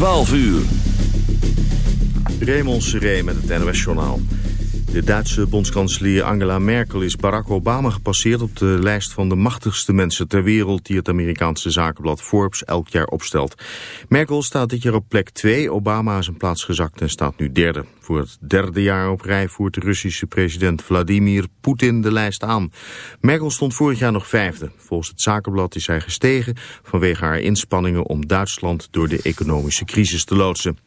12 uur. Raymond Seré met het NOS-journaal. De Duitse bondskanselier Angela Merkel is Barack Obama gepasseerd op de lijst van de machtigste mensen ter wereld die het Amerikaanse zakenblad Forbes elk jaar opstelt. Merkel staat dit jaar op plek 2, Obama is een plaats gezakt en staat nu derde. Voor het derde jaar op rij voert de Russische president Vladimir Poetin de lijst aan. Merkel stond vorig jaar nog vijfde. Volgens het zakenblad is hij gestegen vanwege haar inspanningen om Duitsland door de economische crisis te loodsen.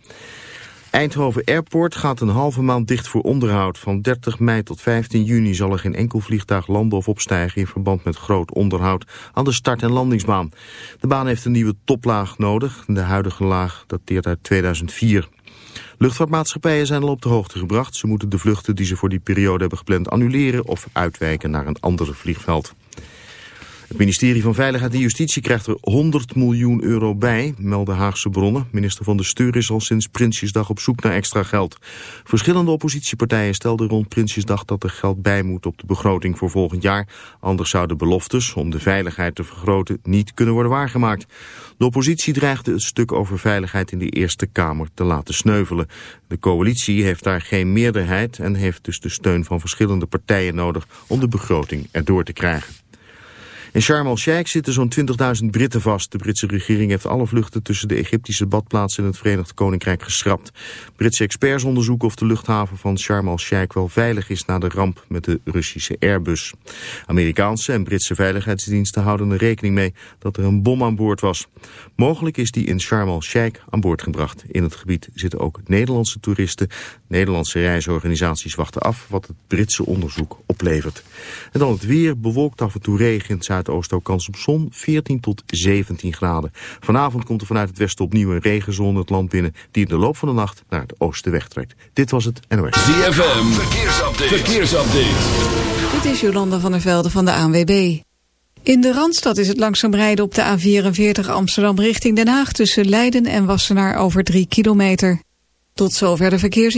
Eindhoven Airport gaat een halve maand dicht voor onderhoud. Van 30 mei tot 15 juni zal er geen enkel vliegtuig landen of opstijgen... in verband met groot onderhoud aan de start- en landingsbaan. De baan heeft een nieuwe toplaag nodig. De huidige laag dateert uit 2004. Luchtvaartmaatschappijen zijn al op de hoogte gebracht. Ze moeten de vluchten die ze voor die periode hebben gepland annuleren... of uitwijken naar een ander vliegveld. Het ministerie van Veiligheid en Justitie krijgt er 100 miljoen euro bij, melden Haagse bronnen. Minister van de Steur is al sinds Prinsjesdag op zoek naar extra geld. Verschillende oppositiepartijen stelden rond Prinsjesdag dat er geld bij moet op de begroting voor volgend jaar. Anders zouden beloftes om de veiligheid te vergroten niet kunnen worden waargemaakt. De oppositie dreigde het stuk over veiligheid in de Eerste Kamer te laten sneuvelen. De coalitie heeft daar geen meerderheid en heeft dus de steun van verschillende partijen nodig om de begroting erdoor te krijgen. In Sharm el-Sheikh zitten zo'n 20.000 Britten vast. De Britse regering heeft alle vluchten tussen de Egyptische badplaatsen en het Verenigd Koninkrijk geschrapt. Britse experts onderzoeken of de luchthaven van Sharm el-Sheikh wel veilig is na de ramp met de Russische Airbus. Amerikaanse en Britse veiligheidsdiensten houden er rekening mee dat er een bom aan boord was. Mogelijk is die in Sharm el-Sheikh aan boord gebracht. In het gebied zitten ook Nederlandse toeristen. Nederlandse reisorganisaties wachten af wat het Britse onderzoek oplevert. En dan het weer, bewolkt af en toe regen in het zuidoosten ook kans op zon, 14 tot 17 graden. Vanavond komt er vanuit het westen opnieuw een regenzone het land binnen... die in de loop van de nacht naar het oosten wegtrekt. Dit was het NOS. ZFM, verkeersupdate. verkeersupdate. Dit is Jolanda van der Velde van de ANWB. In de Randstad is het langzaam rijden op de A44 Amsterdam richting Den Haag... tussen Leiden en Wassenaar over 3 kilometer. Tot zover de verkeers...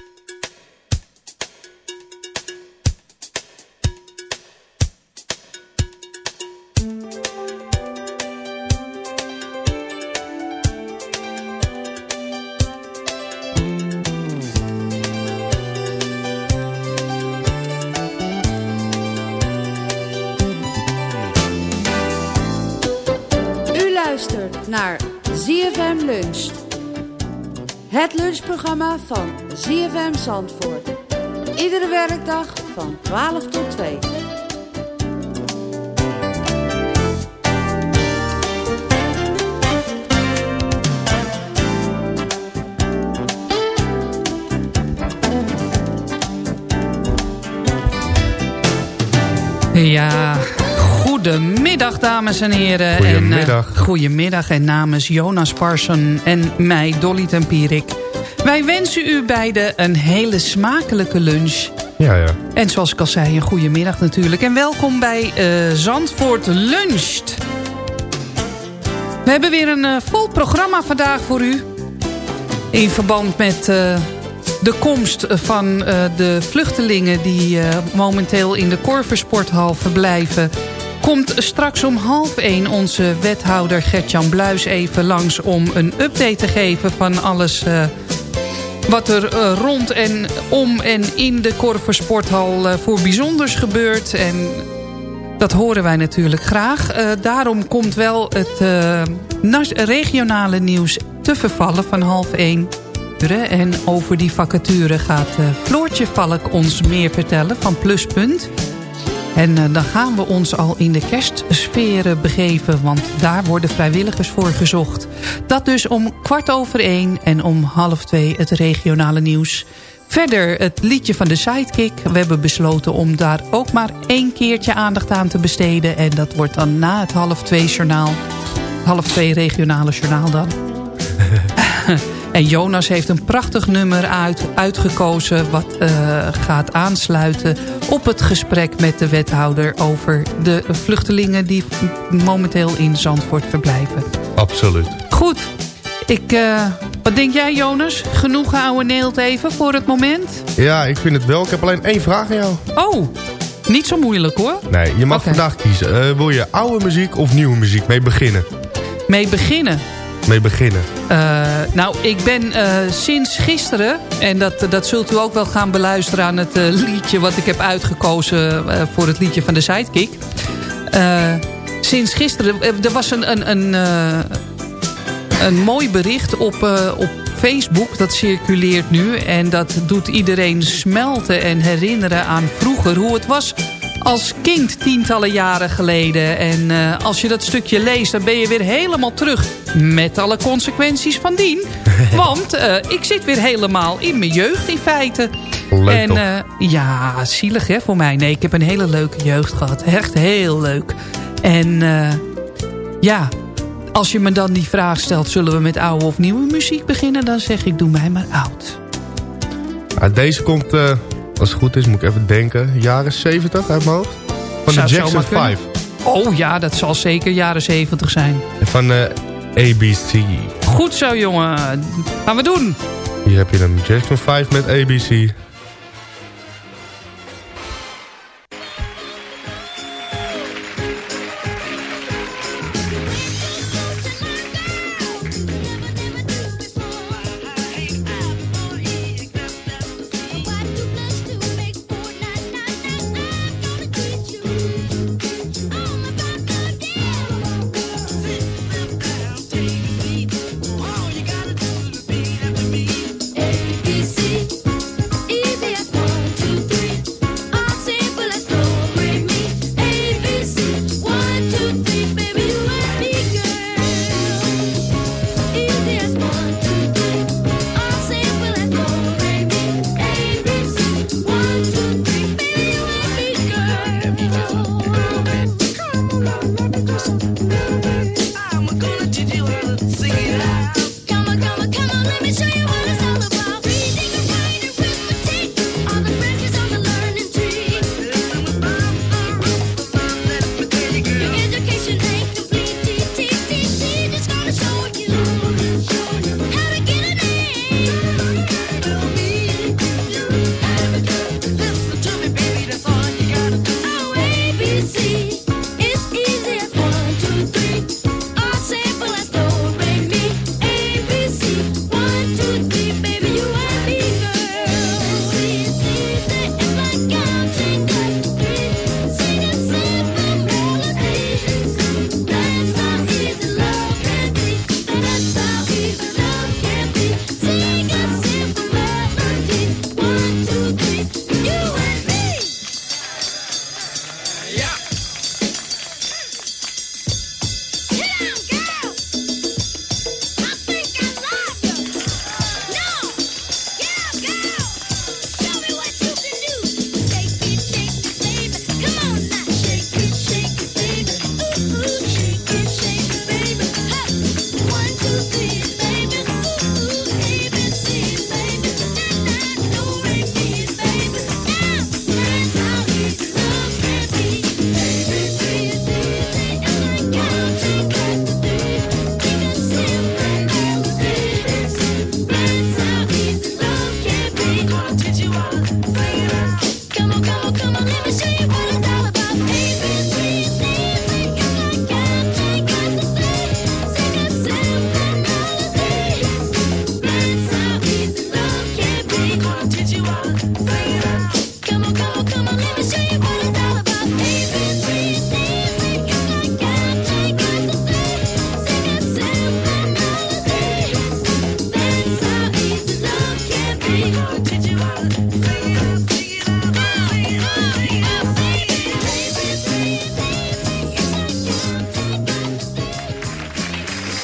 Het lunchprogramma van ZFM Zandvoort. Iedere werkdag van 12 tot 2. Ja, Goedemiddag, dames en heren. Goedemiddag. En, uh, goedemiddag en namens Jonas Parson en mij, Dolly Tempierik. Wij wensen u beiden een hele smakelijke lunch. Ja, ja. En zoals ik al zei, een goede middag natuurlijk. En welkom bij uh, Zandvoort Luncht. We hebben weer een uh, vol programma vandaag voor u. In verband met de komst van de vluchtelingen... die momenteel in de Korversporthal verblijven... komt straks om half één onze wethouder Gertjan Bluis even langs... om een update te geven van alles wat er uh, rond en om en in de Korversporthal uh, voor bijzonders gebeurt. En dat horen wij natuurlijk graag. Daarom komt wel het regionale nieuws te vervallen van half één. En over die vacature gaat Floortje Valk ons meer vertellen van Pluspunt. En uh, dan gaan we ons al in de kerstsferen begeven... want daar worden vrijwilligers voor gezocht. Dat dus om kwart over één en om half twee het regionale nieuws. Verder het liedje van de Sidekick. We hebben besloten om daar ook maar één keertje aandacht aan te besteden. En dat wordt dan na het half twee journaal. Half twee regionale journaal dan. En Jonas heeft een prachtig nummer uit, uitgekozen... wat uh, gaat aansluiten op het gesprek met de wethouder... over de vluchtelingen die momenteel in Zandvoort verblijven. Absoluut. Goed. Ik, uh, wat denk jij, Jonas? Genoeg oude neelt even voor het moment? Ja, ik vind het wel. Ik heb alleen één vraag aan jou. Oh, niet zo moeilijk hoor. Nee, je mag okay. vandaag kiezen. Uh, wil je oude muziek of nieuwe muziek mee beginnen? Mee beginnen? Mee beginnen? Uh, nou, ik ben uh, sinds gisteren... en dat, dat zult u ook wel gaan beluisteren aan het uh, liedje... wat ik heb uitgekozen voor het liedje van de Sidekick. sinds gisteren... er was een, een, een, een mooi bericht op, op Facebook. Dat circuleert nu. En dat doet iedereen smelten en herinneren aan vroeger. Hoe het was als kind tientallen jaren geleden. En uh, als je dat stukje leest, dan ben je weer helemaal terug. Met alle consequenties van dien. Want uh, ik zit weer helemaal in mijn jeugd in feite. Leuk en uh, ja, zielig hè voor mij. Nee, ik heb een hele leuke jeugd gehad. Echt heel leuk. En ja, als je me dan die vraag stelt... zullen we met oude of nieuwe muziek beginnen? Dan zeg ik, doe mij maar oud. Ja, deze komt als het goed is, moet ik even denken. Jaren 70 uit mijn hoofd. Van Zou de Jackson 5. Oh ja, dat zal zeker jaren 70 zijn. Van uh, ABC. Goed zo, jongen. Gaan we doen. Hier heb je hem. Jackson 5 met ABC.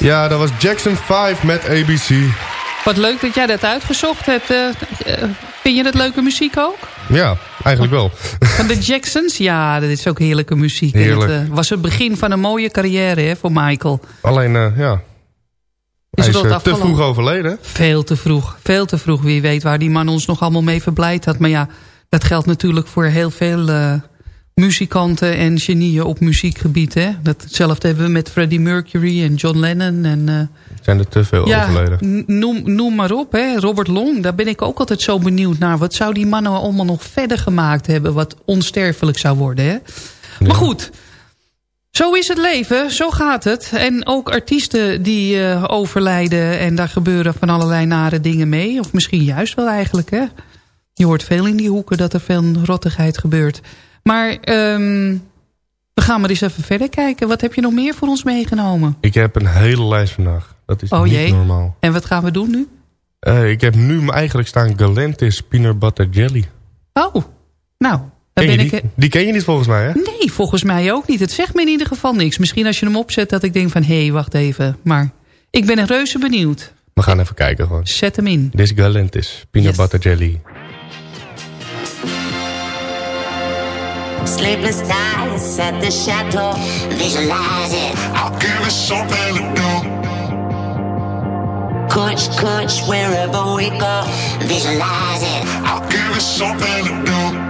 Ja, dat was Jackson 5 met ABC. Wat leuk dat jij dat uitgezocht hebt. Uh, vind je dat leuke muziek ook? Ja, eigenlijk wel. Van de Jacksons? Ja, dat is ook heerlijke muziek. Heerlijk. Het uh, was het begin van een mooie carrière hè, voor Michael. Alleen, uh, ja... Is Hij is te vroeg overleden. Veel te vroeg. Veel te vroeg. Wie weet waar die man ons nog allemaal mee verblijd had. Maar ja, dat geldt natuurlijk voor heel veel muzikanten en genieën op muziekgebied. Hè? Datzelfde hebben we met Freddie Mercury en John Lennon. En, uh, Zijn er te veel ja, overleden? Noem, noem maar op, hè? Robert Long. Daar ben ik ook altijd zo benieuwd naar. Wat zou die mannen allemaal nog verder gemaakt hebben... wat onsterfelijk zou worden, hè? Ja. Maar goed, zo is het leven, zo gaat het. En ook artiesten die uh, overlijden... en daar gebeuren van allerlei nare dingen mee. Of misschien juist wel eigenlijk, hè? Je hoort veel in die hoeken dat er veel rottigheid gebeurt... Maar um, we gaan maar eens even verder kijken. Wat heb je nog meer voor ons meegenomen? Ik heb een hele lijst vandaag. Dat is oh, niet jee. normaal. En wat gaan we doen nu? Uh, ik heb nu eigenlijk staan Galantis Peanut Butter Jelly. Oh, nou. Ben die? ik... die ken je niet volgens mij, hè? Nee, volgens mij ook niet. Het zegt me in ieder geval niks. Misschien als je hem opzet dat ik denk van... hé, hey, wacht even. Maar ik ben reuze benieuwd. We gaan even kijken gewoon. Zet hem in. Dit is Galantis Peanut Yes. Butter Jelly. Sleepless nights at the chateau, visualize it. I'll give it something to do. Coach, coach, wherever we go, visualize it. I'll give it something to do.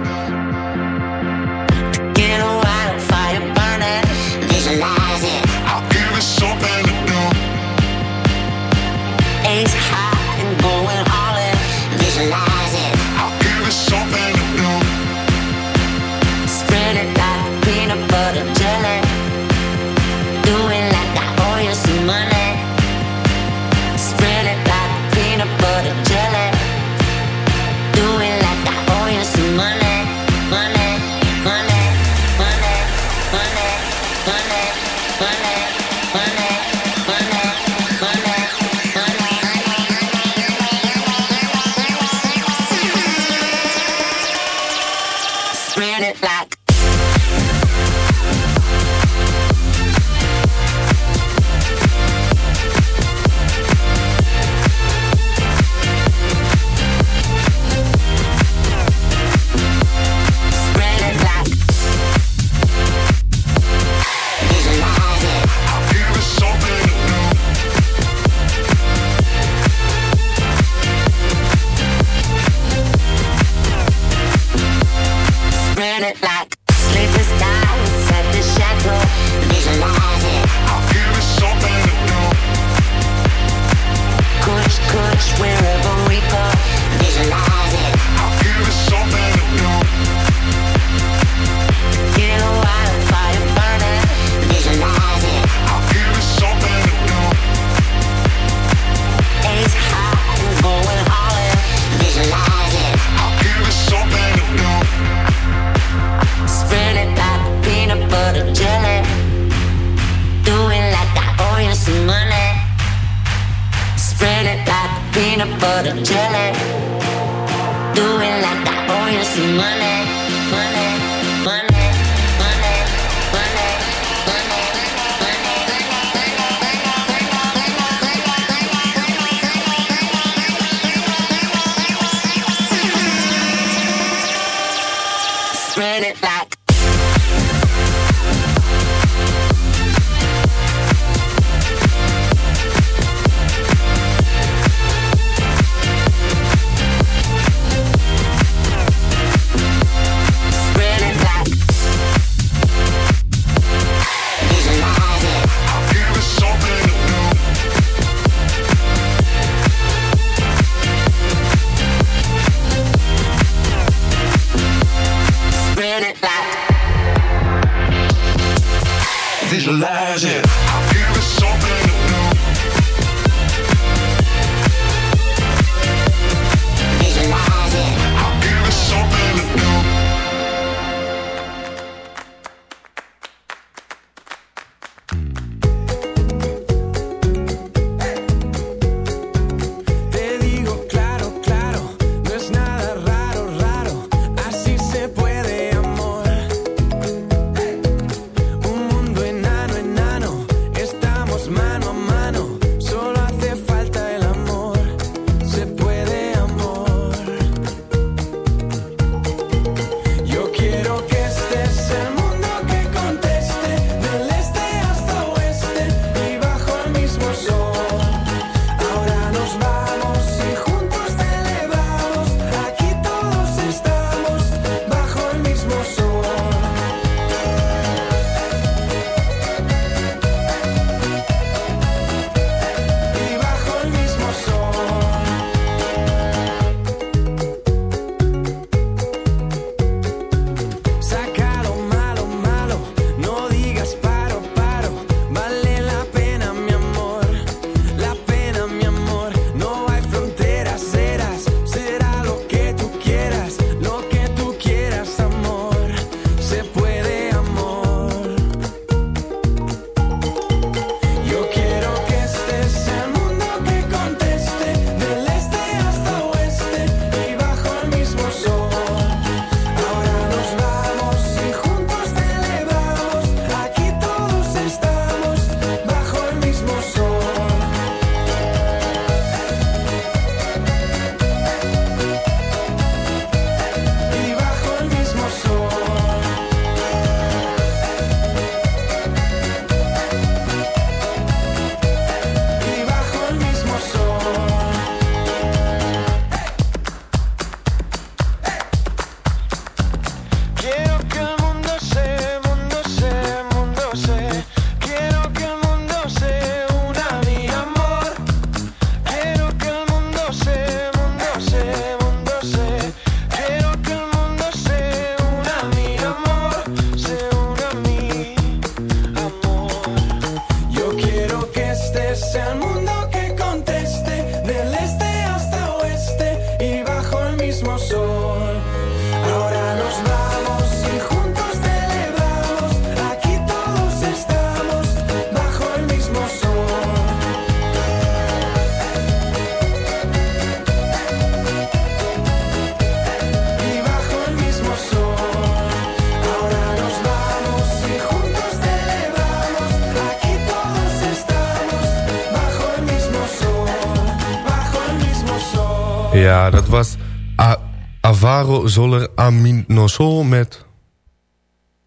Zoller Aminosol met...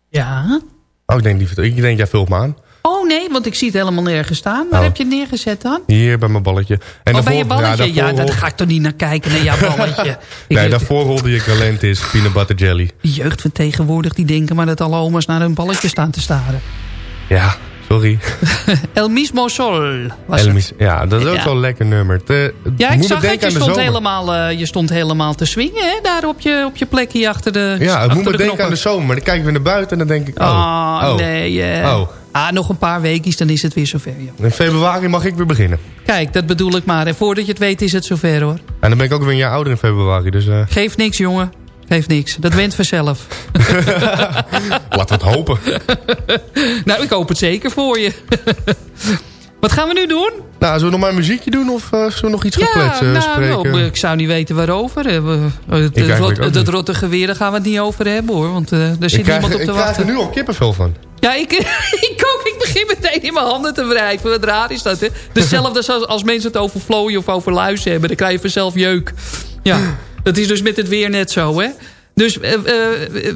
Ja. Oh, ik denk, die, ik denk jij vult me aan. Oh nee, want ik zie het helemaal nergens staan. Waar Oh. heb je het neergezet dan? Hier bij mijn balletje. En oh, bij je balletje? Ja, daar rol- ga ik toch niet naar kijken, naar jouw balletje. Nee, daarvoor rolde je Galantis peanut butter jelly. Jeugd van tegenwoordig, die denken maar dat alle oma's naar hun balletje staan te staren. Ja, sorry. El mismo sol was het. Elmis. Ja, dat is ook Ja. wel een lekker nummer. Te, Ja, ik zag het. denken Je stond, helemaal, eh, je stond helemaal te swingen, hè? Daar op je, op je plekje achter de Ja, het moet me de denken aan de zomer. Maar dan kijk ik weer naar buiten en dan denk ik... Oh, Ah, oh. nee. eh. Oh. Ah, nog een paar weekjes, dan is het weer zover, joh. In februari mag ik weer beginnen. Kijk, dat bedoel ik maar. En voordat je het weet is het zover, hoor. En dan ben ik ook weer een jaar ouder in februari. Dus eh, Geeft niks, jongen. Geeft niks. Dat went vanzelf. laten we het hopen. nou, ik hoop het zeker voor je. Wat gaan we nu doen? Nou, zullen we nog maar een muziekje doen of eh, zullen we nog iets gaan Ja, kletsen, nou, spreken? nou, ik zou niet weten waarover. Eh, we- Het, rot, niet. rotte geweer, daar gaan we het niet over hebben hoor. Want eh daar zit ik krijg, niemand op ik te krijg wachten. er nu al kippenvel van. Ja, ik, ik ook. Ik begin meteen in mijn handen te wrijven. Wat raar is dat, hè? Hetzelfde als als mensen het over vlooien of over luizen hebben. Dan krijg je vanzelf jeuk. Ja, dat is dus met het weer net zo, hè? Dus eh, eh,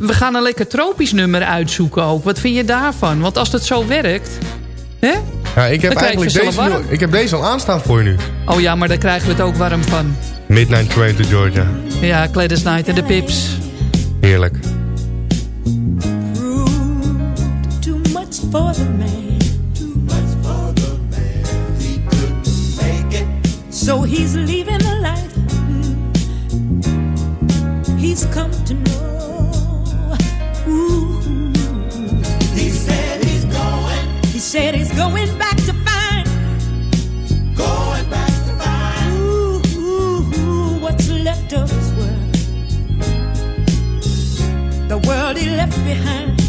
we gaan een lekker tropisch nummer uitzoeken ook. Wat vind je daarvan? Want als het zo werkt... Hè? Ja, ik heb Dan eigenlijk deze, nu- ik heb deze al aanstaan voor je nu. Oh ja, maar daar krijgen we het ook warm van. Midnight Train to Georgia. Ja, Gladys Knight en de Pips. Heerlijk. Too much for the man. Too much for the man. He couldn't make it. So he's leaving he's come to know. Ooh. He said he's going. He said he's going back to find. Going back to find. Ooh, ooh, ooh, what's left of his world. The world he left behind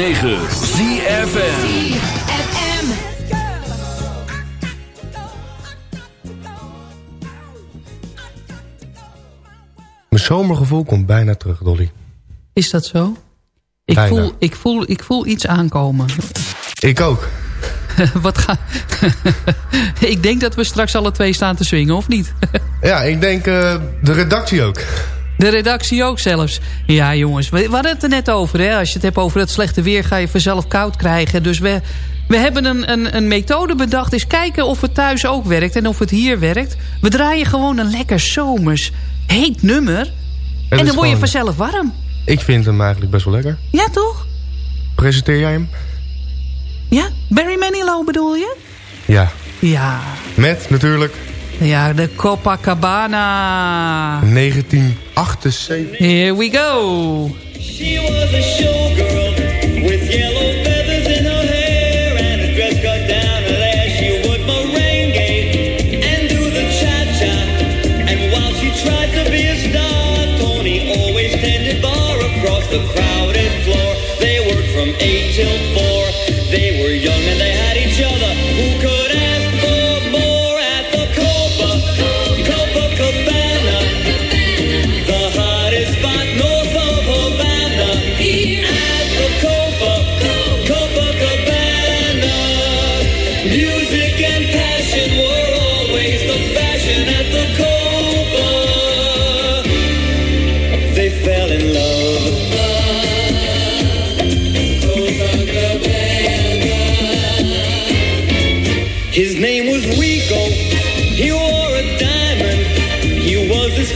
ZFM. Mijn zomergevoel komt bijna terug, Dolly. Is dat zo? Ik Bijna. voel, ik, voel, ik voel iets aankomen. Ik ook. Wat ga... ik denk dat we straks alle twee staan te swingen, of niet? Ja, ik denk eh, de redactie ook. De redactie ook zelfs. Ja, jongens, we, we hadden het er net over. Hè? Als je het hebt over het slechte weer, ga je vanzelf koud krijgen. Dus we, we hebben een, een, een methode bedacht. Eens kijken of het thuis ook werkt en of het hier werkt. We draaien gewoon een lekker zomers, heet nummer. Het en is dan word je vanzelf warm. Ik vind hem eigenlijk best wel lekker. Ja, toch? Presenteer jij hem? Ja? Barry Manilow bedoel je? Ja. Ja. Met natuurlijk ja, de Copacabana. 1978. Here we go. She was a showgirl with yellow feathers in her hair and a dress cut down her leg. She would merengue and do the cha-cha. And while she tried to be a star, Tony always tended bar across the crowded floor. They worked from 8 till four.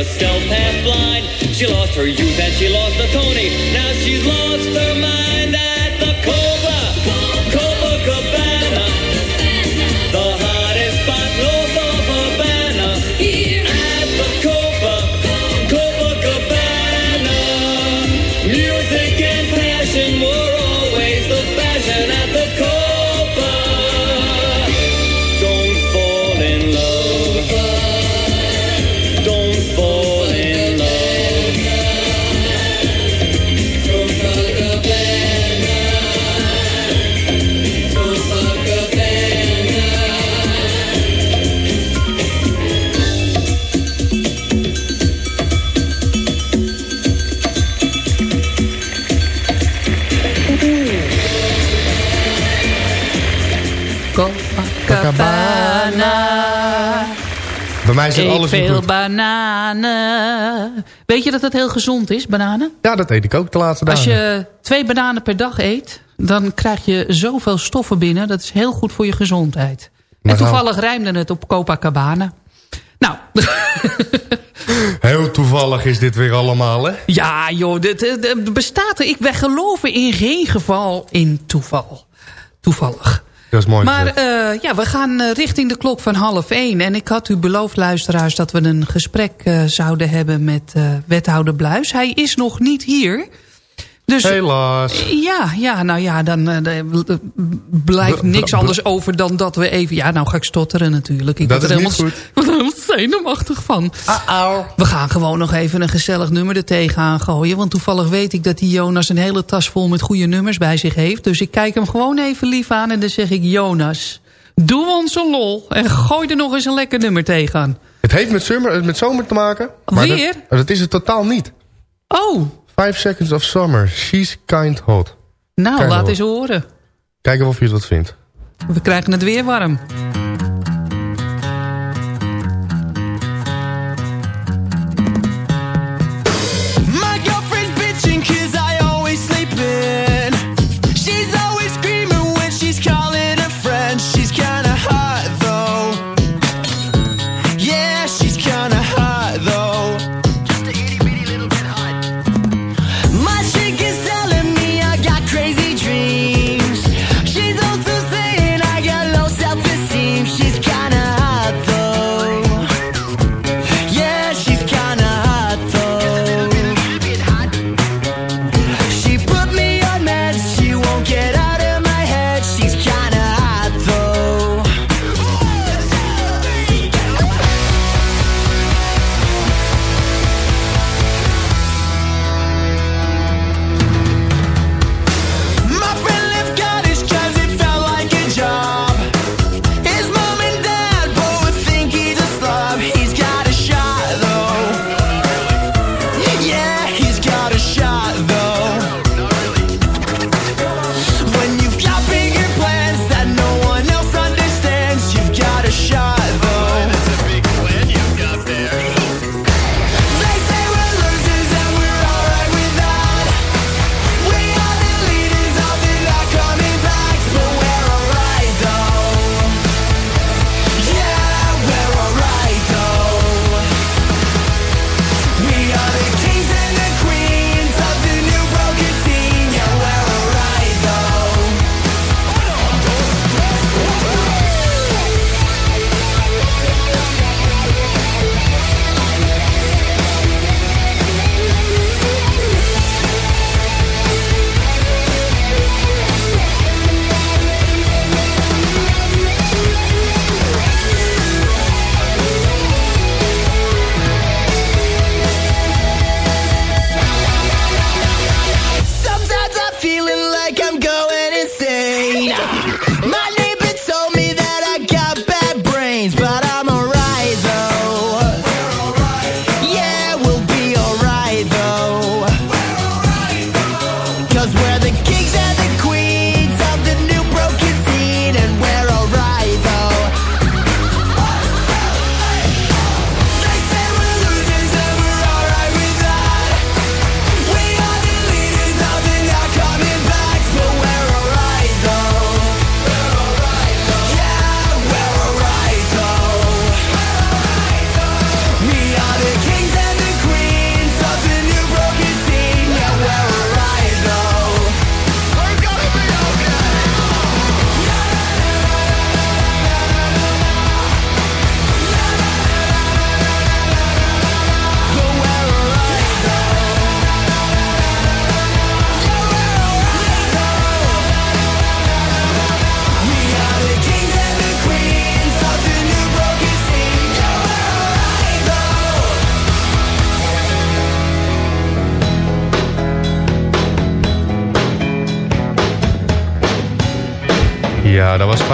drinks herself half blind. She lost her youth and she lost the Tony. Alles niet veel goed. bananen. Weet je dat het heel gezond is, bananen? Ja, dat eet ik ook de laatste dagen. Als je twee bananen per dag eet, dan krijg je zoveel stoffen binnen. Dat is heel goed voor je gezondheid. Maar en toevallig rijmde het op Copacabana. Nou, Heel toevallig is dit weer allemaal, hè? ja joh, dit, dit- dit bestaat er. Ik wij geloven in geen geval in toeval. Toevallig. Dat is mooi Maar eh, ja, we gaan eh, richting de klok van half één. En ik had u beloofd, luisteraars, dat we een gesprek eh, zouden hebben met wethouder Bluis. Hij is nog niet hier. Dus, Helaas. Ja, ja, nou ja, dan eh, blijft Bl- niks anders over dan dat we even... Ja, nou ga ik stotteren natuurlijk. Ik Dat word er helemaal, goed. word er helemaal zenuwachtig van. We gaan gewoon nog even een gezellig nummer er tegenaan gooien. Want toevallig weet ik dat die Jonas een hele tas vol met goede nummers bij zich heeft. Dus ik kijk hem gewoon even lief aan en dan zeg ik... Jonas, doe ons een lol en gooi er nog eens een lekker nummer tegenaan. Het heeft met, zomer, met zomer te maken. Maar Weer? Dat, dat is het totaal niet. Oh, Five Seconds of Summer. She's kind hot. nou laat eens horen. Kijken of je het wat vindt. We krijgen het weer warm.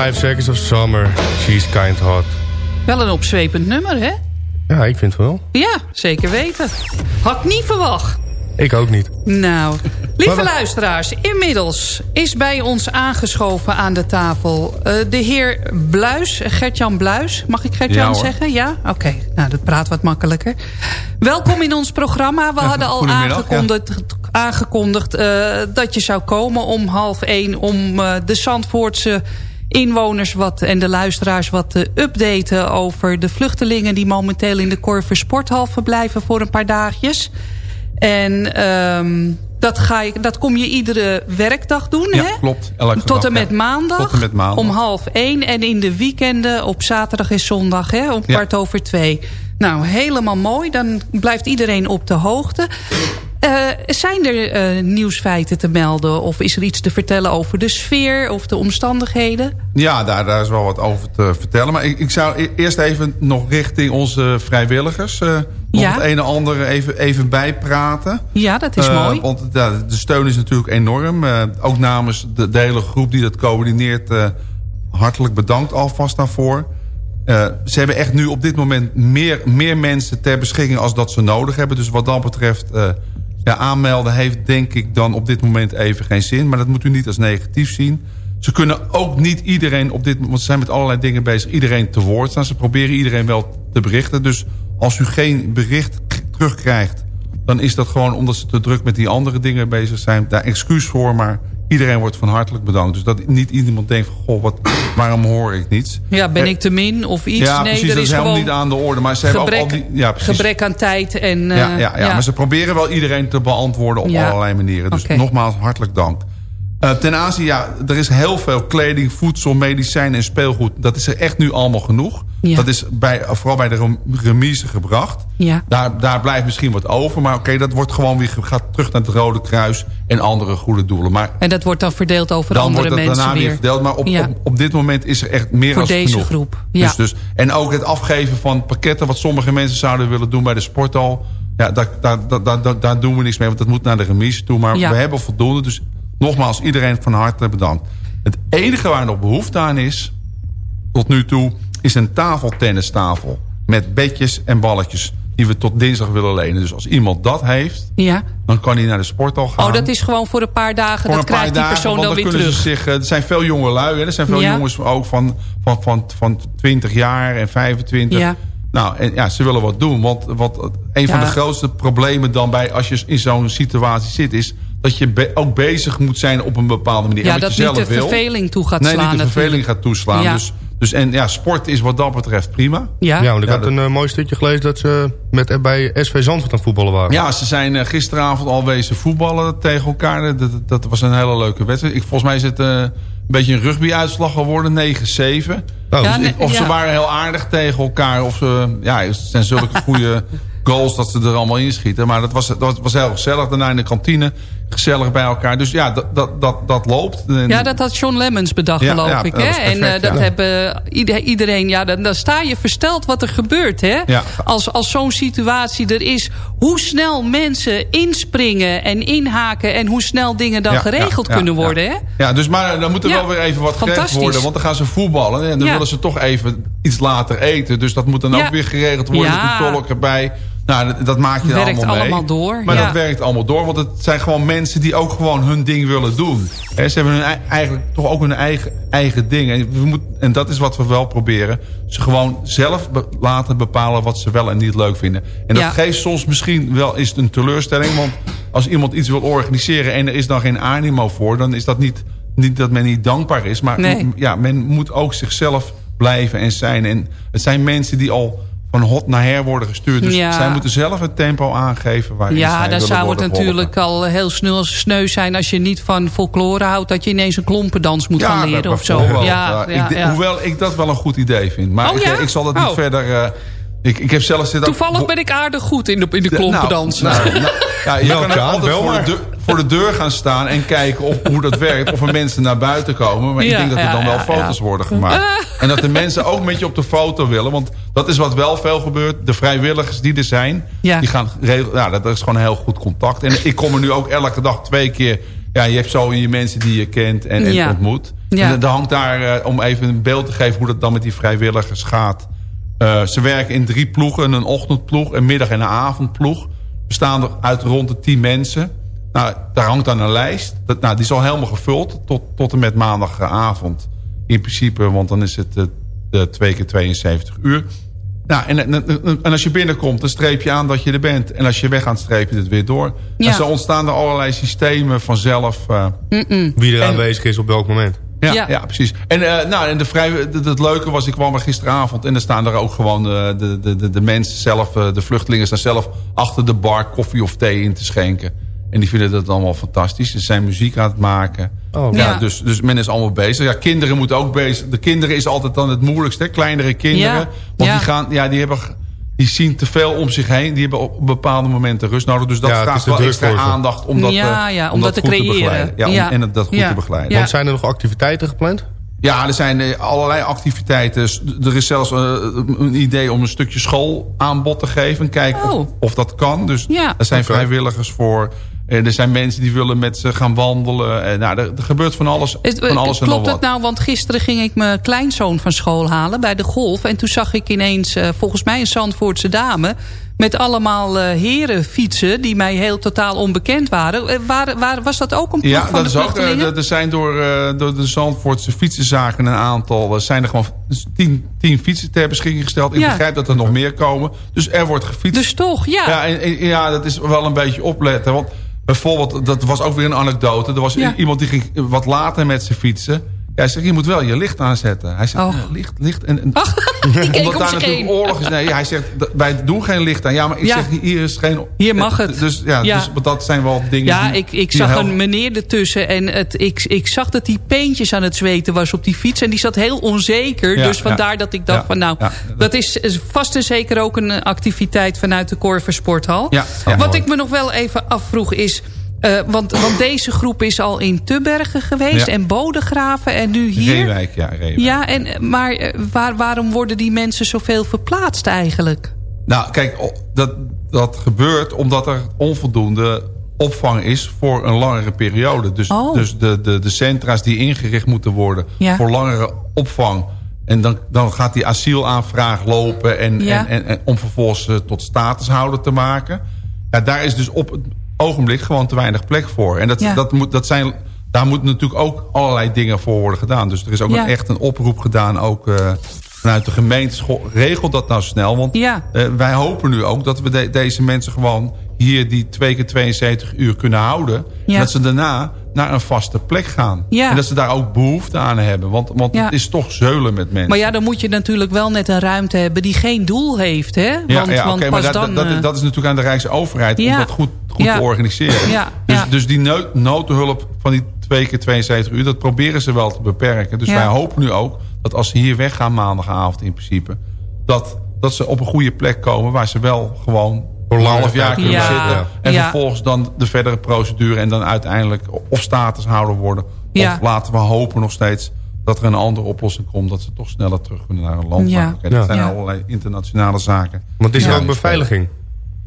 Five Seconds of Summer. She's kind hot. Wel een opzwepend nummer, hè? Ja, ik vind het wel. Ja, zeker weten. Had ik niet verwacht. Ik ook niet. Nou, lieve luisteraars, inmiddels is bij ons aangeschoven aan de tafel eh, de heer Bluis, Gertjan Bluis. Mag ik Gertjan Ja, zeggen? Ja? Oké, nou dat praat wat makkelijker. Welkom in ons programma. We hadden al aangekondigd, aangekondigd eh, dat je zou komen om half één... om eh, de Zandvoortse inwoners wat, en de luisteraars wat te updaten... over de vluchtelingen die momenteel in de Korver Sporthal verblijven voor een paar dagjes... En ehm, Dat, ga je, dat kom je iedere werkdag doen, Ja, hè? klopt. Elke Tot dag, en met ja. maandag. Tot en met maandag. Om half één. En in de weekenden op zaterdag en zondag, hè? Om Ja. kwart over twee. Nou, helemaal mooi. Dan blijft iedereen op de hoogte. Eh, zijn er eh, nieuwsfeiten te melden? Of is er iets te vertellen over de sfeer of de omstandigheden? Ja, daar, daar is wel wat over te vertellen. Maar ik, ik zou e- eerst even nog richting onze vrijwilligers... Ja. het een en ander even, even bijpraten. Ja, dat is mooi. Want ja, de steun is natuurlijk enorm. Ook namens de, de hele groep die dat coördineert... hartelijk bedankt alvast daarvoor. Ze hebben echt nu op dit moment meer, meer mensen ter beschikking... als dat ze nodig hebben. Dus wat dat betreft... ja, aanmelden heeft denk ik dan op dit moment even geen zin. Maar dat moet u niet als negatief zien. Ze kunnen ook niet iedereen op dit moment... want ze zijn met allerlei dingen bezig... iedereen te woord staan. Ze proberen iedereen wel te berichten. Dus als u geen bericht terugkrijgt... dan is dat gewoon omdat ze te druk met die andere dingen bezig zijn. Daar excuus voor, maar iedereen wordt van hartelijk bedankt. Dus dat niet iemand denkt van... goh, wat, waarom hoor ik niets? Ja, ben ik te min of iets? Ja, nee, precies, dat is helemaal niet aan de orde. Maar ze hebben ook al die... Ja, precies. gebrek aan tijd. En, eh, Ja, ja, ja, maar ze proberen wel iedereen te beantwoorden op allerlei manieren. Dus nogmaals, hartelijk dank. Eh, ten aanzien, ja, er is heel veel kleding, voedsel, medicijn en speelgoed. Dat is er echt nu allemaal genoeg. Ja. Dat is bij, vooral bij de rem- remise gebracht. Ja. Daar, daar blijft misschien wat over. Maar oké, dat wordt gewoon weer, gaat terug naar het Rode Kruis en andere goede doelen. Maar En dat wordt dan verdeeld over dan andere wordt het mensen daarna weer verdeeld. Maar op, Ja. op, op dit moment is er echt meer Voor dan deze genoeg. groep, ja. Dus, dus, en ook het afgeven van pakketten... wat sommige mensen zouden willen doen bij de sporthal... Ja, daar, daar, daar, daar, daar- daar doen we niks mee, want dat moet naar de remise toe. Maar we hebben voldoende, dus nogmaals iedereen van harte bedankt. Het enige waar nog behoefte aan is, tot nu toe... is een tafeltennistafel met bedjes en balletjes... die we tot dinsdag willen lenen. Dus als iemand dat heeft, Ja. dan kan hij naar de sporthal gaan. Oh, dat is gewoon voor een paar dagen. Voor dat krijgt die persoon dan weer kunnen terug. Ze zich, eh, er zijn veel jonge lui. Hè? Er zijn veel Ja. jongens ook van, van, van, van 20 jaar en 25. Ja. Nou, en ja, ze willen wat doen. Want wat, een van de grootste problemen dan bij als je in zo'n situatie zit... is dat je be- ook bezig moet zijn op een bepaalde manier. Ja, En dat je niet zelf de wil. verveling toe gaat nee, slaan niet de verveling natuurlijk. gaat toeslaan. Ja. Dus, dus, en ja, sport is wat dat betreft prima. Ja. Ja, want ik Ja, had dat- een eh, mooi stukje gelezen dat ze met, eh, bij SV Zandvoort aan het voetballen waren. Ja, ze zijn eh, gisteravond al wezen voetballen tegen elkaar. Dat, dat was een hele leuke wedstrijd. Ik, volgens mij is het een beetje een rugby-uitslag geworden, 9-7. Oh, Ja, nee, Of ze ja. waren heel aardig tegen elkaar. Of ze, ja, het zijn zulke goede goals dat ze er allemaal inschieten. Maar dat was, dat was, was heel gezellig. Daarna in de kantine, gezellig bij elkaar. Dus ja, dat, dat, dat, dat loopt. Ja, dat had John Lemmens bedacht, Ja, geloof ja, ik. Hè? en eh, dat ja. hebben ieder- iedereen... Ja, dan, dan sta je versteld wat er gebeurt. Hè? Als, als zo'n situatie er is. Hoe snel mensen inspringen en inhaken... en hoe snel dingen dan geregeld kunnen worden. Hè? Ja, dus maar dan moet er wel weer even wat geregeld worden. Want dan gaan ze voetballen. En dan willen ze toch even iets later eten. Dus dat moet dan ook weer geregeld worden. Ja. Met een tolk erbij. Nou, dat, maak je Werkt allemaal mee. allemaal door, Maar ja. dat werkt allemaal door. Want het zijn gewoon mensen die ook gewoon hun ding willen doen. Ze hebben hun, ei- eigenlijk toch ook hun eigen, eigen ding. En, we moet, en dat is wat we wel proberen. Ze gewoon zelf be- laten bepalen wat ze wel en niet leuk vinden. En dat Ja. geeft soms misschien wel is het een teleurstelling. Want als iemand iets wil organiseren en er is dan geen animo voor... dan is dat niet, niet dat men niet dankbaar is. Maar Nee. ja, men moet ook zichzelf blijven en zijn. En het zijn mensen die al van hot naar her worden gestuurd. Dus Ja. zij moeten zelf het tempo aangeven waarin Ja, zij dan willen zou het natuurlijk al heel snel sneu zijn... als je niet van folklore houdt... dat je ineens een klompendans moet gaan leren of zo. bijvoorbeeld, Ja, eh, ja, ik ja. Hoewel ik dat wel een goed idee vind. Maar Oh, ik, ja? ik zal dat Oh. niet verder... eh, ik, ik heb zelf zit ook- Toevallig ben ik aardig goed in de, in de. Nou, nou, nou, ja, je kan aan, altijd voor de, deur, voor de deur gaan staan en kijken of, hoe dat werkt. Of er mensen naar buiten komen. Maar ik Ja, denk dat er ja, dan wel ja, foto's ja. worden gemaakt. En dat de mensen ook met je op de foto willen. Want dat is wat wel veel gebeurt. De vrijwilligers die er zijn, Ja. die gaan regel- ja, dat is gewoon een heel goed contact. En ik kom er nu ook elke dag twee keer. Ja, je hebt zo je mensen die je kent en, en Ja. ontmoet. Ja. En er hangt daar, eh, om even een beeld te geven hoe dat dan met die vrijwilligers gaat. Eh, ze werken in drie ploegen. Een ochtendploeg, een middag- en een avondploeg. Bestaan uit rond de tien mensen. Nou, daar hangt dan een lijst. Dat, nou, die is al helemaal gevuld tot, tot en met maandagavond. In principe, want dan is het eh, de twee keer 72 uur. Nou, en, en, en- als je binnenkomt, dan streep je aan dat je er bent. En als je weg gaat, streep je het weer door. Ja. En zo ontstaan er allerlei systemen vanzelf... eh, Wie er En- aanwezig is op welk moment. Ja, Ja. ja. precies. En, eh, nou, en de vrij, het, het leuke was, ik kwam er gisteravond... en er staan er ook gewoon eh, de, de, de, de mensen zelf... eh, de vluchtelingen staan zelf achter de bar koffie of thee in te schenken. En die vinden dat allemaal fantastisch. Ze zijn muziek aan het maken. Oh, ja, Ja. Dus, dus men is allemaal bezig. Ja, kinderen moeten ook bezig. De kinderen is altijd dan het moeilijkste. hè. Kleinere kinderen. Ja, Want ja. die, gaan, ja, die, hebben, die zien te veel om zich heen. Die hebben op bepaalde momenten rust nodig. Dus dat Ja, vraagt te wel extra voor aandacht om dat, Ja, eh, ja, om om dat dat te goed te creëren. begeleiden. Ja, om- Ja. en dat, dat goed Ja. te begeleiden. Ja. Want zijn er nog activiteiten gepland? Ja, er zijn eh, allerlei activiteiten. Er is zelfs eh, een idee om een stukje schoolaanbod te geven. Kijken of, Oh. of dat kan. Dus Ja. er zijn vrijwilligers voor. Eh, Er zijn mensen die willen met ze gaan wandelen. Nou, er, er gebeurt van alles, Het- van alles en nog klopt het nou? Want gisteren ging ik mijn kleinzoon van school halen bij de golf. En toen zag ik ineens volgens mij een Zandvoortse dame... met allemaal eh heren fietsen die mij heel totaal onbekend waren. Eh, waar, waar, was dat ook een ploeg Ja, van dat de is ook. eh? Er zijn door, door de Zandvoortse fietsenzaken een aantal... zijn er gewoon tien, tien fietsen ter beschikking gesteld. Ik Ja. begrijp dat er nog meer komen. Dus er wordt gefietst. Dus toch, ja. Ja, en, en- ja, dat is wel een beetje opletten. Want bijvoorbeeld, dat was ook weer een anekdote. Er was Ja. iemand die ging wat later met zijn fietsen. Ja, hij zegt, je moet wel je licht aanzetten. Hij zegt, Oh. licht, licht. En, en, keek omdat om daar natuurlijk oorlog is. Nee, hij zegt, "D- wij doen geen licht aan. Ja, maar ik Ja. zeg, hier is geen... Hier mag het. Dus, ja, Ja. Dus, dat zijn wel dingen Ja, die... ik, ik die zag helpen. een meneer ertussen en het, ik, ik zag dat hij peentjes aan het zweten was op die fiets. En die zat heel onzeker. Ja, dus vandaar dat ik dacht van nou, dat is vast en zeker ook een activiteit vanuit de Korver Sporthal. Ja, ja. Wat Mooi. ik me nog wel even afvroeg is... eh, want, want deze groep is al in Tubbergen geweest Ja. en Bodegraven en nu hier. Reewijk, ja, Reewijk. Ja, en, maar eh, waar, waarom worden die mensen zoveel verplaatst eigenlijk? Nou, kijk, dat, dat gebeurt omdat er onvoldoende opvang is voor een langere periode. Dus, Oh. dus de, de, de centra's die ingericht moeten worden Ja. voor langere opvang. En dan, dan gaat die asielaanvraag lopen en, Ja. en, en, en om vervolgens eh, tot statushouder te maken. Ja, daar is dus op ogenblik gewoon te weinig plek voor. En dat, Ja. dat moet, dat zijn, daar moeten natuurlijk ook allerlei dingen voor worden gedaan. Dus er is ook Ja. een, echt een oproep gedaan, ook eh, vanuit de gemeente. Regel dat nou snel, want Ja. eh, wij hopen nu ook dat we de- deze mensen gewoon hier die twee keer 72 uur kunnen houden. En dat ze daarna naar een vaste plek gaan. Ja. En dat ze daar ook behoefte aan hebben. Want, want Ja. het is toch zeulen met mensen. Maar ja, dan moet je natuurlijk wel net een ruimte hebben die geen doel heeft. Hè? Want, Ja, ja want maar dat, dan... dat, eh, dat, is natuurlijk aan de Rijksoverheid om dat goed, goed Ja. te organiseren. Ja, Dus, ja. dus die no- noodhulp van die twee keer 72 uur, dat proberen ze wel te beperken. Dus Ja. wij hopen nu ook dat als ze hier weggaan maandagavond in principe, dat, dat ze op een goede plek komen waar ze wel gewoon Voor een half jaar kunnen Ja. zitten. En Ja. vervolgens dan de verdere procedure en dan uiteindelijk of statushouder worden. Ja. Of laten we hopen nog steeds dat er een andere oplossing komt. Dat ze toch sneller terug kunnen naar een land. Ja. Dat Ja. zijn Ja. allerlei internationale zaken. Want is er Ja. ook beveiliging?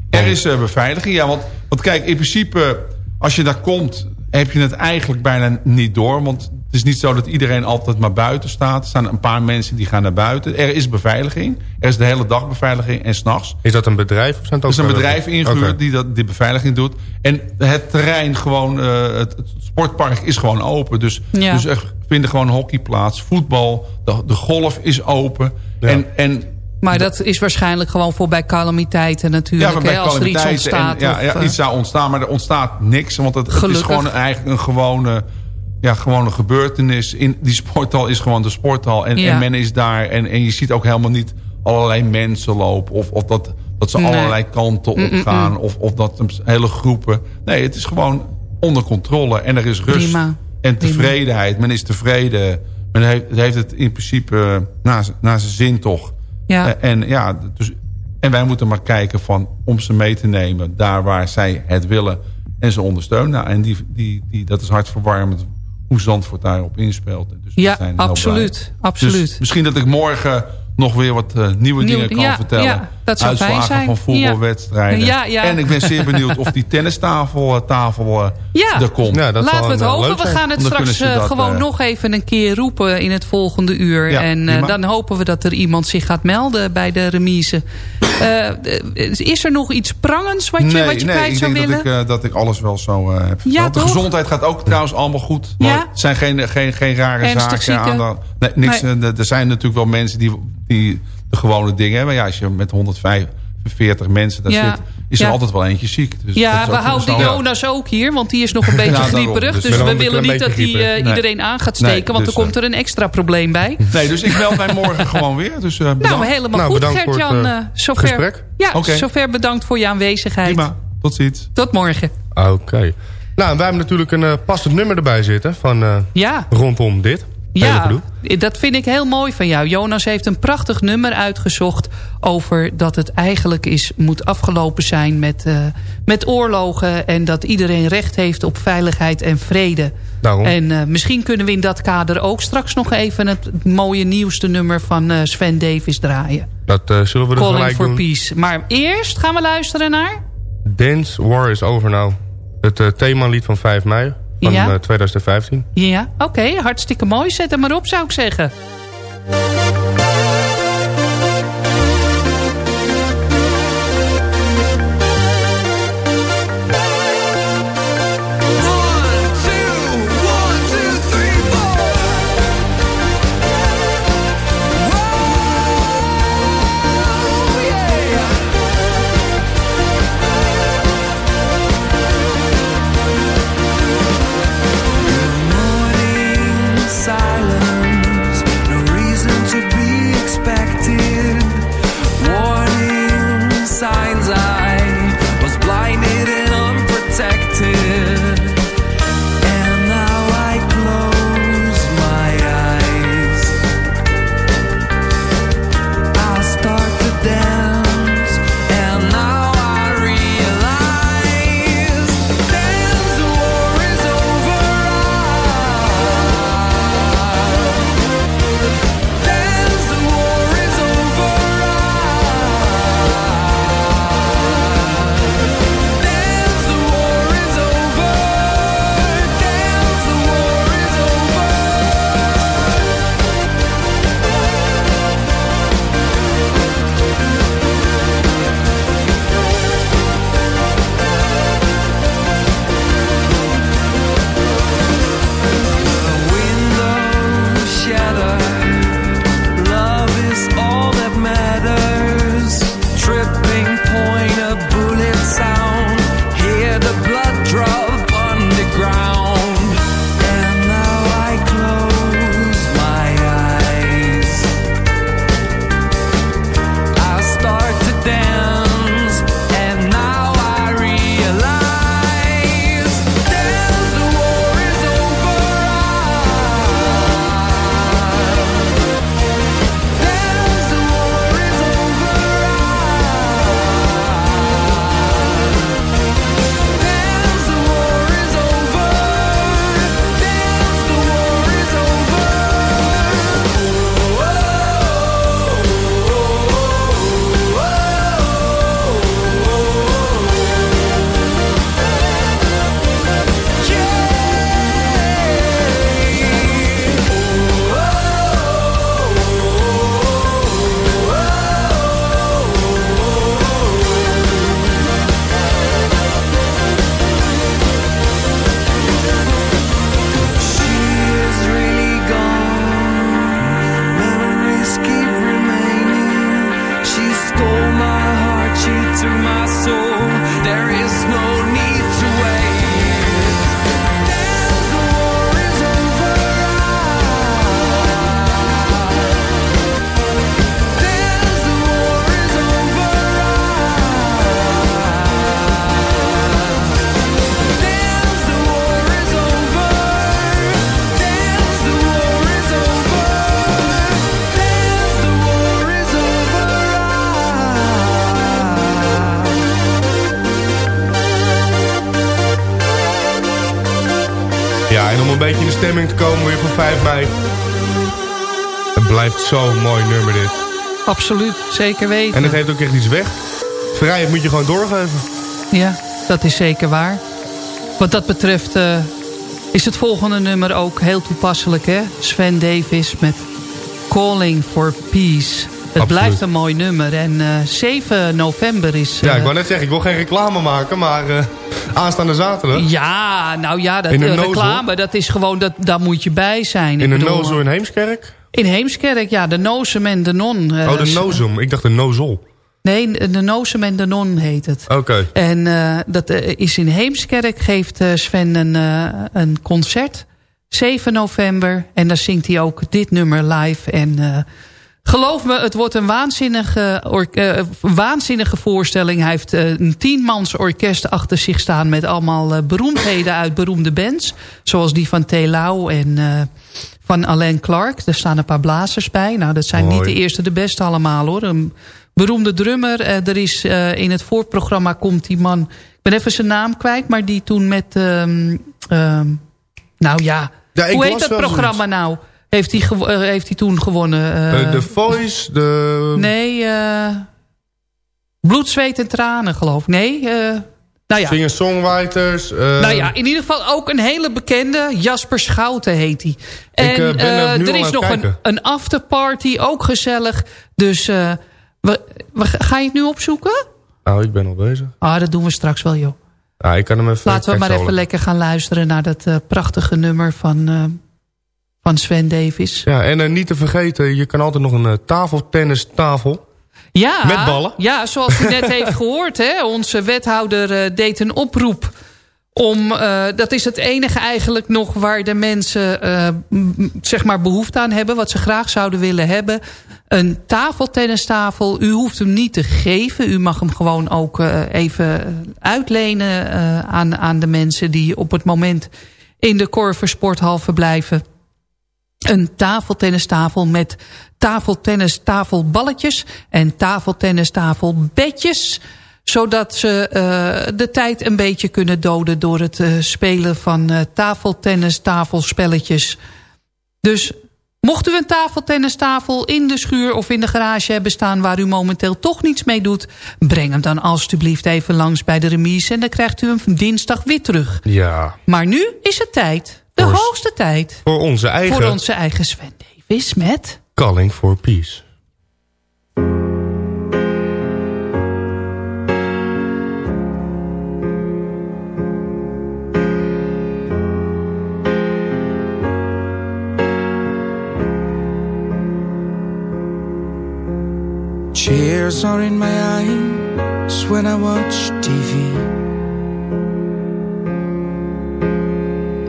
Er is eh, beveiliging, ja. Want, want kijk, in principe, als je daar komt... heb je het eigenlijk bijna niet door. Want het is niet zo dat iedereen altijd maar buiten staat. Er staan een paar mensen die gaan naar buiten. Er is beveiliging. Er is de hele dag beveiliging en s'nachts. Is dat een bedrijf of zijn het Er ook is een vrijwilligers? bedrijf ingehuurd die dat, die beveiliging doet. En het terrein gewoon, eh, het, het sportpark is gewoon open. Dus, Ja. dus er vinden gewoon hockey plaats, voetbal, de, de golf is open. Ja. En, en Maar dat is waarschijnlijk gewoon voor bij calamiteiten natuurlijk. maar bij hè, als er iets calamiteiten en- ontstaat. ja, of, ja, eh, iets zou ontstaan, maar er ontstaat niks. Want het, het is gewoon eigenlijk een gewone, ja, gewone gebeurtenis. In, die sporthal is gewoon de sporthal. En, Ja. en men is daar. En, en je ziet ook helemaal niet allerlei mensen lopen. Of, of dat, dat ze Nee. allerlei kanten op gaan. Of, of dat hele groepen. Nee, het is gewoon onder controle. En er is rust Prima. en tevredenheid. Men is tevreden. Men heeft, heeft het in principe eh, naar, naar zijn zin toch. Ja. Eh, en, ja, dus, en wij moeten maar kijken van, om ze mee te nemen... daar waar zij het willen en ze ondersteunen. Nou, en die, die, die, dat is hartverwarmend hoe Zandvoort daarop inspeelt. Dus we Ja, zijn absoluut, absoluut. Dus misschien dat ik morgen nog weer wat eh, nieuwe Nieuw- dingen kan ja, vertellen. ja, dat zou fijn zijn. van voetbalwedstrijden. Ja, ja. En ik ben zeer benieuwd of die tennistafel eh, tafel, eh, Ja. er komt. Ja, dat Laten zal we het hopen. We gaan het straks eh, dat, gewoon nog even een keer roepen in het volgende uur. Ja, en dan hopen we dat er iemand zich gaat melden bij de remise. Is er nog iets prangends wat je, nee, wat je nee, kwijt ik zou denk willen? dat ik, eh, dat ik alles wel zo eh, heb verteld. Ja, de gezondheid gaat ook trouwens allemaal goed. Ja? Maar Het zijn geen, geen, geen rare Ernstig zaken. Aan de, nee, niks, Nee. Er zijn natuurlijk wel mensen die, die de gewone dingen hebben. Ja, als je met 145 mensen daar Ja. zit, is Ja. er altijd wel eentje ziek. Dus ja, we houden. Jonas ook hier, want die is nog een beetje Ja, grieperig. Dus Dus, we willen niet dat die griepen. eh, Nee. iedereen aan gaat Nee, steken, want dus, er komt er een extra probleem bij. Nee, dus ik meld mij morgen gewoon weer. Dus, eh, Nou, helemaal Nou, goed, bedankt voor het, Gert-Jan. eh, eh, zover, gesprek. Ja, Oké. zover bedankt voor je aanwezigheid. Prima. Tot ziens. Tot morgen. Oké. Nou, wij hebben natuurlijk een eh, passend nummer erbij zitten van eh, Ja. rondom dit. Ja, dat vind ik heel mooi van jou. Jonas heeft een prachtig nummer uitgezocht... over dat het eigenlijk is, moet afgelopen zijn met, eh, met oorlogen... en dat iedereen recht heeft op veiligheid en vrede. Daarom. En eh, misschien kunnen we in dat kader ook straks nog even... het mooie nieuwste nummer van eh, Sven Davis draaien. Dat zullen we dus Calling gelijk for doen. Peace. Maar eerst gaan we luisteren naar... Dance War is Over Now. Het themalied van 5 mei van Ja. eh, 2015. Ja, oké, hartstikke mooi. Zet hem maar op, zou ik zeggen. Stemming te komen weer voor 5 mei. Het blijft zo'n mooi nummer dit. Absoluut, zeker weten. En het heeft ook echt iets weg. Vrijheid moet je gewoon doorgeven. Ja, dat is zeker waar. Wat dat betreft eh, is het volgende nummer ook heel toepasselijk. Hè? Sven Davis met Calling for Peace. Het blijft een mooi nummer. En eh, 7 november is... Ja, eh, ik wou net zeggen, ik wil geen reclame maken, maar eh, aanstaande zaterdag. Ja, nou ja, dat, eh, nozel? reclame, dat is gewoon, dat, daar moet je bij zijn. In de Nozel in Heemskerk? In Heemskerk, ja, de Nozem en de Non. eh, oh, de Nozum. Ik dacht de Nozel. Nee, de Nozem en de Non heet het. Oké. En eh, dat is in Heemskerk, geeft Sven een, een concert. 7 november. En daar zingt hij ook dit nummer live. En Geloof me, het wordt een waanzinnige, eh, waanzinnige voorstelling. Hij heeft eh, een tienmans orkest achter zich staan... met allemaal eh, beroemdheden uit beroemde bands. Zoals die van T. Lau en van Alain Clark. Er staan een paar blazers bij. Nou, dat zijn niet de eerste de beste allemaal, hoor. Een beroemde drummer. Er is in het voorprogramma komt die man... Ik ben even zijn naam kwijt, maar die toen met... ehm, ehm, nou ja, Ja, hoe heet dat programma nou? Heeft hij, gewo- eh, heeft hij toen gewonnen? eh, The Voice, de... Nee, eh bloed, zweet en tranen geloof ik. Nee, eh nou ja. Singer-songwriters. Nou ja, in ieder geval ook een hele bekende. Jasper Schouten heet hij. En Ik, ben er is nog een, een afterparty, ook gezellig. Dus we, we- ga je het nu opzoeken? Nou, ik ben al bezig. Ah, dat doen we straks wel, joh. Ja, ik kan hem even... Laten we maar even lekker gaan luisteren naar dat prachtige nummer van, van Sven Davis. Ja, en eh, niet te vergeten, je kan altijd nog een uh, tafeltennistafel. Ja, Met ballen. Ja, zoals u net heeft gehoord. Hè, onze wethouder eh, deed een oproep om... dat is het enige eigenlijk nog waar de mensen zeg maar behoefte aan hebben. Wat ze graag zouden willen hebben. Een tafeltennistafel. U hoeft hem niet te geven. U mag hem gewoon ook even uitlenen aan, aan de mensen... die op het moment in de Korver Sporthal verblijven een tafeltennistafel met tafeltennistafelballetjes en tafeltennistafelbedjes zodat ze uh, de tijd een beetje kunnen doden door het uh, spelen van uh, tafeltennistafelspelletjes. Dus mocht u een tafeltennistafel in de schuur of in de garage hebben staan... waar u momenteel toch niets mee doet... breng hem dan alstublieft even langs bij de remise... en dan krijgt u hem dinsdag weer terug. Ja. Maar nu is het tijd, de Voor- hoogste tijd... Voor onze eigen... Voor onze eigen Sven Davis met... Calling for Peace. Tears are in my eyes when I watch TV.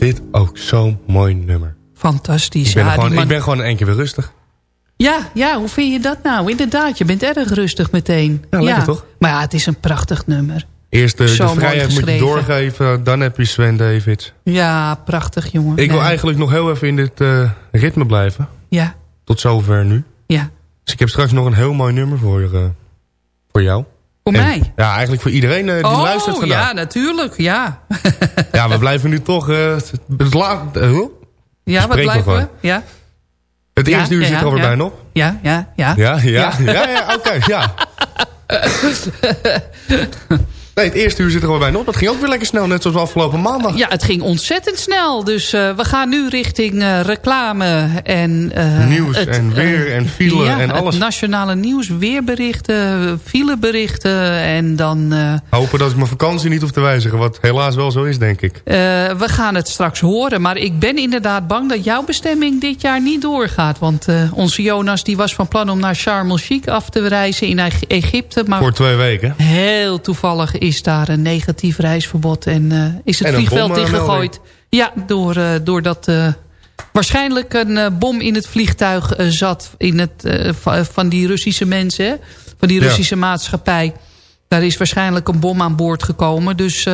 Dit ook zo'n mooi nummer. Fantastisch. Ik ben, ja, gewoon, man- ik ben gewoon in één keer weer rustig. ja, ja, hoe vind je dat nou? Inderdaad, je bent erg rustig meteen. Ja, lekker toch? Maar ja, het is een prachtig nummer. Eerst de, de vrijheid moet je doorgeven, dan heb je Sven Davids. Ja, prachtig jongen. Ik wil eigenlijk nog heel even in dit eh, ritme blijven. Ja, Tot zover nu. ja. Dus ik heb straks nog een heel mooi nummer voor, eh, voor jou. Voor En- mij? Ja, eigenlijk voor iedereen eh, die oh, luistert vandaag. ja, natuurlijk. Ja, Ja, we blijven nu toch... eh, het, het la- eh, huh? ja wat blijven we? Ja, Het eerste uur zit er alweer ja. bij nog. ja, ja. ja. Ja, ja, ja, ja, oké, ja. Nee, het eerste uur zit er alweer bij nog. Dat ging ook weer lekker snel, net zoals afgelopen maandag. Ja, het ging ontzettend snel. Dus eh, we gaan nu richting eh, reclame en... eh, Nieuws het, en weer en file ja, en alles. het nationale nieuws, weerberichten, fileberichten en dan... Hopen dat ik mijn vakantie niet hoef te wijzigen. Wat helaas wel zo is, denk ik. we gaan het straks horen. Maar ik ben inderdaad bang dat jouw bestemming dit jaar niet doorgaat. Want onze Jonas die was van plan om naar Sharm el-Sheikh af te reizen in Eg- Egypte. Maar Voor twee weken. Heel toevallig is daar een negatief reisverbod en eh, is het En vliegveld dichtgegooid. Ja, door, eh, doordat eh, waarschijnlijk een bom in het vliegtuig zat in het, va- van die Russische mensen, hè, van die Ja. Russische maatschappij. Daar is waarschijnlijk een bom aan boord gekomen. Dus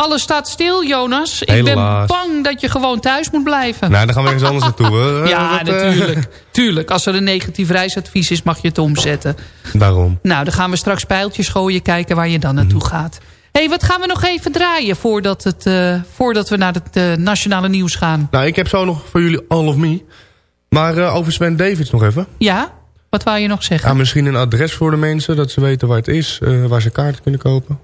alles staat stil, Jonas. Ik ben bang dat je gewoon thuis moet blijven. Nou, dan gaan we ergens anders naartoe. Eh, ja, dat, eh, natuurlijk. Tuurlijk, als er een negatief reisadvies is, mag je het omzetten. Daarom. Nou, dan gaan we straks pijltjes gooien, kijken waar je dan Mhm. naartoe gaat. Hé, hey, wat gaan we nog even draaien voordat, het, eh, voordat we naar het eh, nationale nieuws gaan? Nou, ik heb zo nog voor jullie All of Me. Maar over Sven Davids nog even. Ja? Wat wou je nog zeggen? Ja, misschien een adres voor de mensen, dat ze weten waar het is. waar ze kaarten kunnen kopen.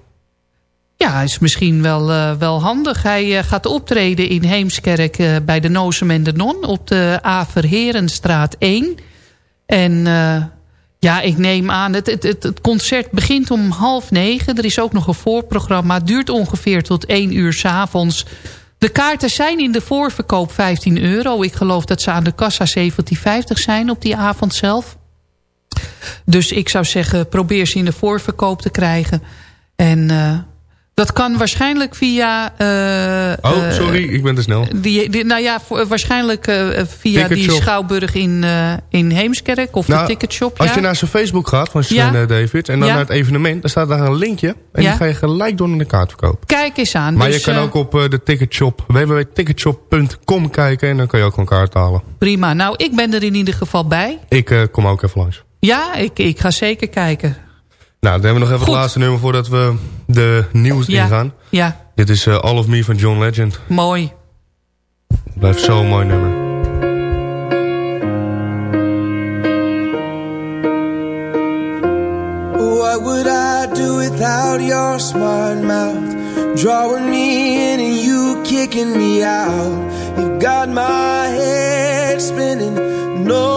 Ja, is misschien wel, eh, wel handig. Hij eh, gaat optreden in Heemskerk eh, bij de Nozem en de Non... op de Averherenstraat 1. En ja, ik neem aan... Het, het, het, concert begint om half negen. Er is ook nog een voorprogramma. Duurt ongeveer tot één uur s'avonds. De kaarten zijn in de voorverkoop 15 euro. Ik geloof dat ze aan de kassa 17,50 zijn op die avond zelf. Dus ik zou zeggen, probeer ze in de voorverkoop te krijgen. En dat kan waarschijnlijk via... eh, Oh, eh, sorry, ik ben te snel. die, die, nou ja, voor- waarschijnlijk eh, via die. Schouwburg in, in Heemskerk of Nou, de ticketshop. Als ja. je naar zijn Facebook gaat van Sven Ja. Davids... en dan Ja. naar het evenement, dan staat daar een linkje... en die ga je gelijk door naar de kaartverkoop. Kijk eens aan. Maar dus, je kan eh, ook op de ticketshop www.ticketshop.com kijken... en dan kan je ook een kaart halen. Prima. Nou, ik ben er in ieder geval bij. Ik kom ook even langs. Ja, ik, ik ga zeker kijken. Nou, dan hebben we nog even Goed. het laatste nummer voordat we de nieuws Ja. ingaan. Ja, Dit is eh, All of Me van John Legend. mooi. Blijft zo'n mooi nummer. What would I do without your smart mouth? Drawing me in and you kicking me out. You got my head spinning, no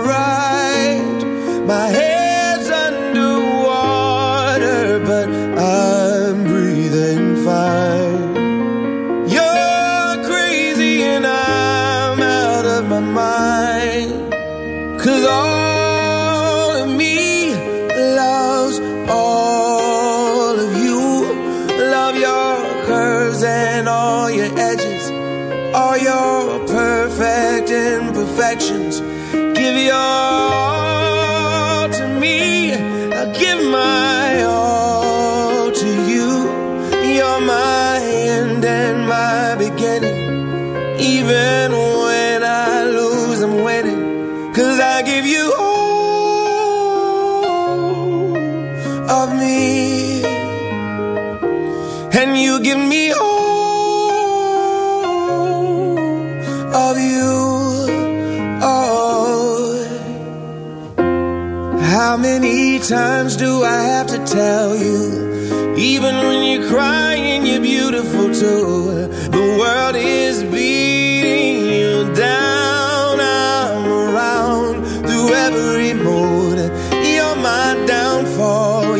How many times do I have to tell you? Even when you're crying, you're beautiful too. The world is beating you down. I'm around through every mood. You're my downfall.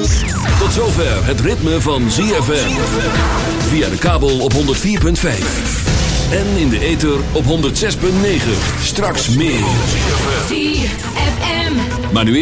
Tot zover het ritme van ZFM. Via de kabel op 104.5. En in de ether op 106.9. Straks meer. ZFM. Maar nu eerst.